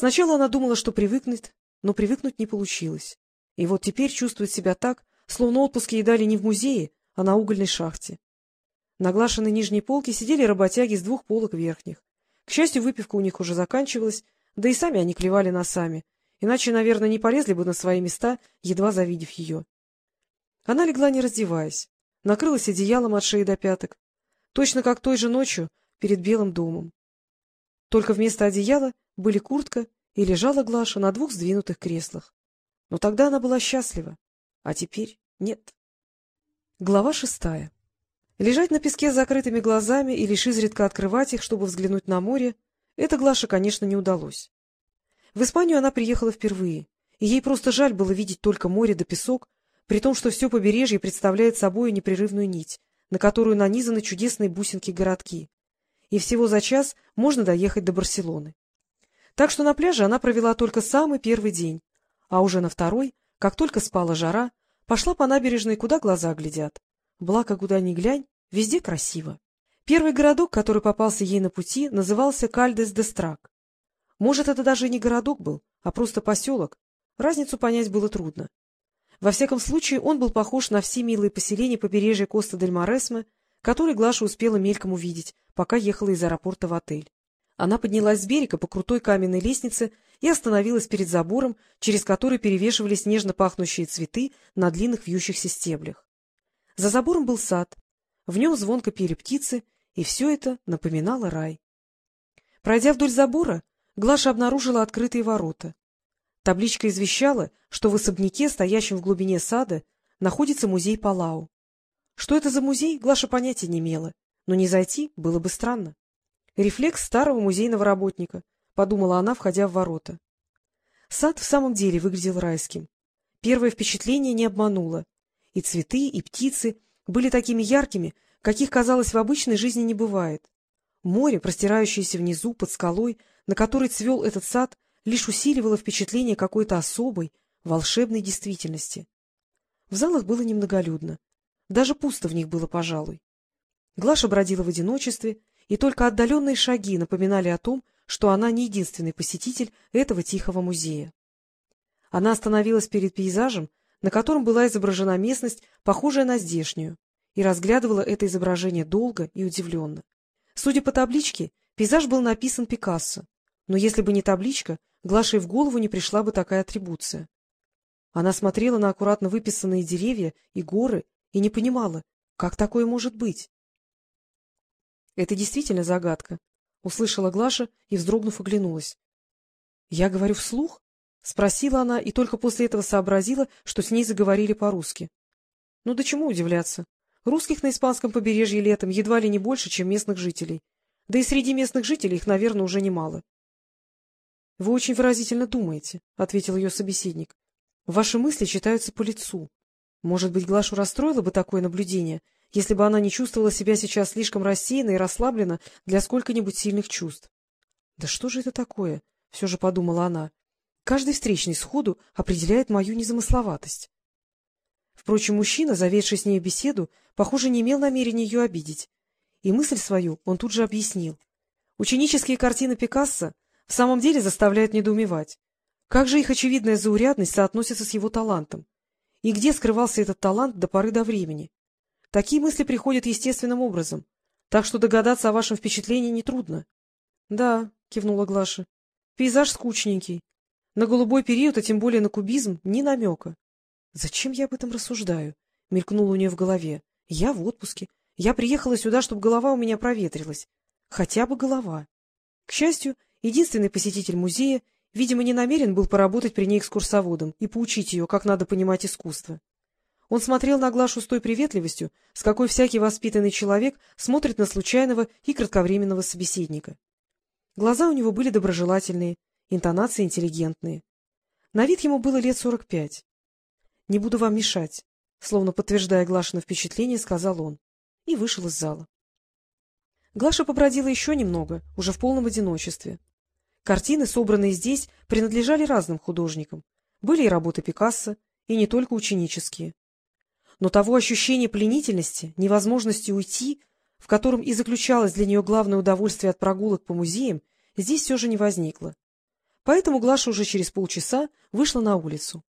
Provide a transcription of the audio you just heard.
Сначала она думала, что привыкнет, но привыкнуть не получилось. И вот теперь чувствует себя так, словно отпуск ей дали не в музее, а на угольной шахте. На глашенной нижней полке сидели работяги с двух полок верхних. К счастью, выпивка у них уже заканчивалась, да и сами они клевали носами, иначе, наверное, не полезли бы на свои места, едва завидев ее. Она легла, не раздеваясь, накрылась одеялом от шеи до пяток, точно как той же ночью перед Белым домом. Только вместо одеяла были куртка и лежала Глаша на двух сдвинутых креслах. Но тогда она была счастлива, а теперь нет. Глава шестая. Лежать на песке с закрытыми глазами и лишь изредка открывать их, чтобы взглянуть на море, это Глаше, конечно, не удалось. В Испанию она приехала впервые, и ей просто жаль было видеть только море да песок, при том, что все побережье представляет собой непрерывную нить, на которую нанизаны чудесные бусинки-городки. И всего за час можно доехать до Барселоны. Так что на пляже она провела только самый первый день, а уже на второй, как только спала жара, пошла по набережной, куда глаза глядят. Благо, куда ни глянь, везде красиво. Первый городок, который попался ей на пути, назывался Кальдес де Страк. Может, это даже не городок был, а просто поселок. Разницу понять было трудно. Во всяком случае, он был похож на все милые поселения побережья Коста-дель-Моресме, которые Глаша успела мельком увидеть, пока ехала из аэропорта в отель. Она поднялась с берега по крутой каменной лестнице и остановилась перед забором, через который перевешивались нежно пахнущие цветы на длинных вьющихся стеблях. За забором был сад, в нем звонко пели птицы, и все это напоминало рай. Пройдя вдоль забора, Глаша обнаружила открытые ворота. Табличка извещала, что в особняке, стоящем в глубине сада, находится музей Палау. Что это за музей, Глаша понятия не имела, но не зайти было бы странно. Рефлекс старого музейного работника, — подумала она, входя в ворота. Сад в самом деле выглядел райским. Первое впечатление не обмануло. И цветы, и птицы были такими яркими, каких, казалось, в обычной жизни не бывает. Море, простирающееся внизу, под скалой, на которой цвел этот сад, лишь усиливало впечатление какой-то особой, волшебной действительности. В залах было немноголюдно. Даже пусто в них было, пожалуй. Глаша бродила в одиночестве, и только отдаленные шаги напоминали о том, что она не единственный посетитель этого тихого музея. Она остановилась перед пейзажем, на котором была изображена местность, похожая на здешнюю, и разглядывала это изображение долго и удивленно. Судя по табличке, пейзаж был написан Пикассо, но если бы не табличка, Глаше в голову не пришла бы такая атрибуция. Она смотрела на аккуратно выписанные деревья и горы и не понимала, как такое может быть. — Это действительно загадка, — услышала Глаша и, вздрогнув, оглянулась. — Я говорю вслух? — спросила она и только после этого сообразила, что с ней заговорили по-русски. Ну, да чему удивляться? Русских на испанском побережье летом едва ли не больше, чем местных жителей. Да и среди местных жителей их, наверное, уже немало. — Вы очень выразительно думаете, — ответил ее собеседник. — Ваши мысли читаются по лицу. Может быть, Глашу расстроило бы такое наблюдение, если бы она не чувствовала себя сейчас слишком рассеянно и расслаблена для сколько-нибудь сильных чувств. — Да что же это такое? — все же подумала она. — Каждый встречный сходу определяет мою незамысловатость. Впрочем, мужчина, заведший с ней беседу, похоже, не имел намерения ее обидеть. И мысль свою он тут же объяснил. Ученические картины Пикассо в самом деле заставляют недоумевать. Как же их очевидная заурядность соотносится с его талантом? И где скрывался этот талант до поры до времени? Такие мысли приходят естественным образом, так что догадаться о вашем впечатлении нетрудно. — Да, — кивнула Глаша, — пейзаж скучненький. На голубой период, а тем более на кубизм, ни намека. — Зачем я об этом рассуждаю? — мелькнуло у нее в голове. — Я в отпуске. Я приехала сюда, чтобы голова у меня проветрилась. Хотя бы голова. К счастью, единственный посетитель музея, видимо, не намерен был поработать при ней экскурсоводом и поучить ее, как надо понимать искусство. Он смотрел на Глашу с той приветливостью, с какой всякий воспитанный человек смотрит на случайного и кратковременного собеседника. Глаза у него были доброжелательные, интонации интеллигентные. На вид ему было лет сорок пять. — Не буду вам мешать, — словно подтверждая Глашина впечатление, сказал он, и вышел из зала. Глаша побродила еще немного, уже в полном одиночестве. Картины, собранные здесь, принадлежали разным художникам. Были и работы Пикассо, и не только ученические но того ощущения пленительности, невозможности уйти, в котором и заключалось для нее главное удовольствие от прогулок по музеям, здесь все же не возникло. Поэтому Глаша уже через полчаса вышла на улицу.